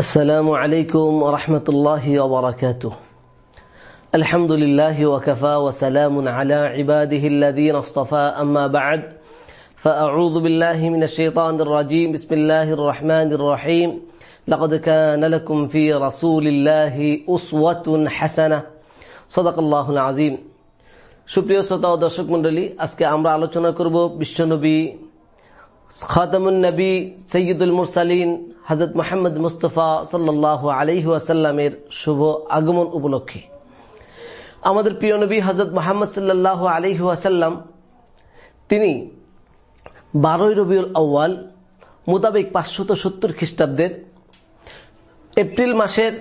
السلام عليكم ورحمة الله وبركاته الحمد لله وكفى وسلام على عباده الذين اصطفى أما بعد فأعوذ بالله من الشيطان الرجيم بسم الله الرحمن الرحيم لقد كان لكم في رسول الله أسوة حسنة صدق الله العظيم সুপ্রিয় শ্রোতা ও দর্শক মন্ডলী আজকে আমরা আলোচনা করব বিশ্বনবী শুভ আগমন উপলক্ষে। আমাদের প্রিয় নবী হজরত মোহাম্মদ সাল্লাহ তিনি বারোই রবিউল আউ্য়াল মোতাবেক পাঁচশত সত্তর খ্রিস্টাব্দের এপ্রিল মাসের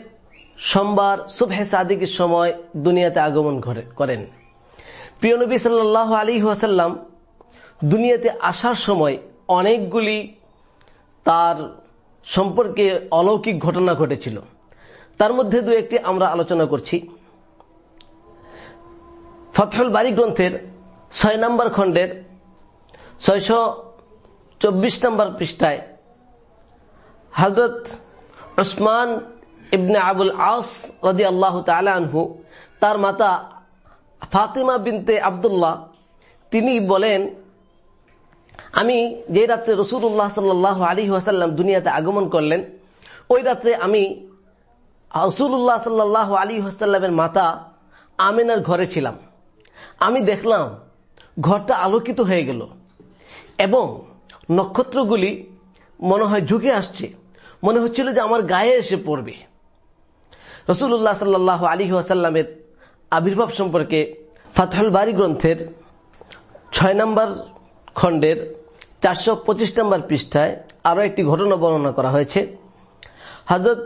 সোমবার সুবহে সাদিকের সময় দুনিয়াতে আগমন করেন। প্রিয় নবী সাল্লাহ আলী ওয়াসাল্লাম দুনিয়াতে আসার সময় অনেকগুলি তার সম্পর্কে অলৌকিক ঘটনা ঘটেছিল। তার মধ্যে দু একটি আমরা আলোচনা করছি। ফতহুল বাড়ি গ্রন্থের ছয় নম্বর খণ্ডের ছয়শো চব্বিশ নম্বর পৃষ্ঠায় হজরত ওসমান ইবনে আবুল আস রাজি আল্লাহ আনহু, তার মাতা ফাতিমা বিনতে আবদুল্লাহ, তিনি বলেন আমি যে রাত্রে রসুল্লাহ সাল্লাহ আলী ওয়াসাল্লাম দুনিয়াতে আগমন করলেন, ওই রাত্রে আমি রসুল্লাহ সাল্লাহ আলী ওয়াসাল্লামের মাতা আমিনার ঘরে ছিলাম। আমি দেখলাম ঘরটা আলোকিত হয়ে গেল এবং নক্ষত্রগুলি মনে হয় ঝুঁকে আসছে। মনে হচ্ছিল যে আমার গায়ে এসে পড়বে। রসুল্লাহ সাল্লাহ আলী ওয়াসাল্লামের আবির্ভাব সম্পর্কে ফাতহুল বাড়ি গ্রন্থের ছয় নম্বর খণ্ডের চারশো পঁচিশ নম্বর পৃষ্ঠায় আরও একটি ঘটনা বর্ণনা করা হয়েছে। হজরত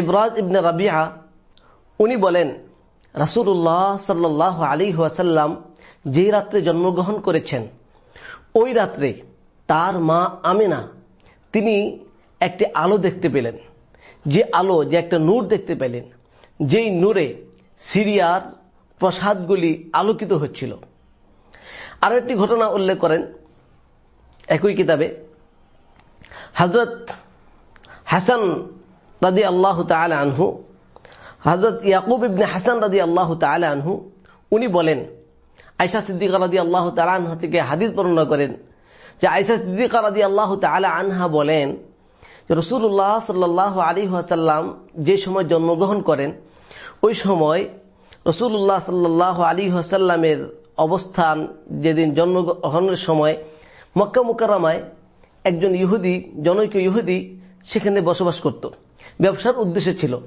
ইবরাজ ইবনে রাবিয়া উনি বলেন রাসুল্লাহ সাল্লাহ আলী ওয়াসাল্লাম যে রাত্রে জন্মগ্রহণ করেছেন, ওই রাত্রে তার মা আমিনা, তিনি একটি আলো দেখতে পেলেন। যে আলো, যে একটা নূর দেখতে পেলেন, যেই নূরে সিরিয়ার প্রসাদগুলি আলোকিত হচ্ছিল। আরও একটি ঘটনা উল্লেখ করেন একই কিতাবে হজরত হাসান রাজি আল্লাহ আনহু হজরত ইয়াকুব ইবনে হাসান রাজি আল্লাহ আনহু, উনি বলেন আয়সা সিদ্দিকা রাজি আল্লাহ আনহা থেকে হাদিস বর্ণনা করেন যে আয়সা সিদ্দিকা রাজি আল্লাহ আনহা বলেন রসুল্লাহ সাল্লাহ আলী আসাল্লাম যে সময় জন্মগ্রহণ করেন, ওই সময় রসুল্লাহ সাল্লাহ আলী আসাল্লামের অবস্থান যেদিন জন্মগ্রহণের সময় মক্কা মুকারামায় একজন ইহুদি, জনৈক ইহুদি সেখানে বসবাস করত। ব্যবসার উদ্দেশ্যে ছিল।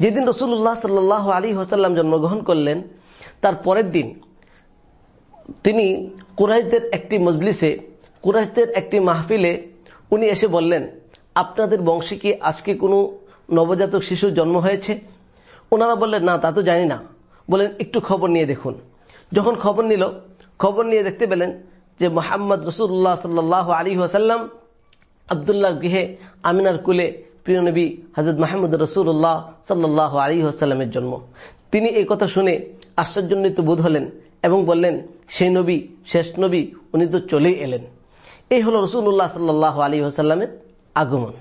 যেদিন রসুল্লাহ সাল্লাহ আলী হাসাল্লাম জন্মগ্রহণ করলেন, তার পরের দিন তিনি কুরাইশদের একটি মজলিসে, কুরাইশদের একটি মাহফিলে উনি এসে বললেন, আপনাদের বংশে কি আজকে কোনো নবজাতক শিশুর জন্ম হয়েছে? ওনারা বললেন, না, তা তো জানি না। বলেন, একটু খবর নিয়ে দেখুন। যখন খবর নিল, খবর নিয়ে দেখতে পেলেন যে মোহাম্মদ রসুল্লাহ সাল্লাহ আলী ওয়াসাল্লাম আবদুল্লাহ গৃহে আমিনার কুলে প্রিয় নবী হজরত মাহমুদ রসুল্লাহ সাল্লাহ আলী ওয়াসাল্লামের জন্ম। তিনি এই কথা শুনে আশ্চর্যান্বিত বোধ হলেন এবং বললেন, সেই নবী, শেষ নবী, উনি তো চলেই এলেন। এই হল রসুল্লাহ সাল্লাহ আলী ওসাল্লামের আগমন।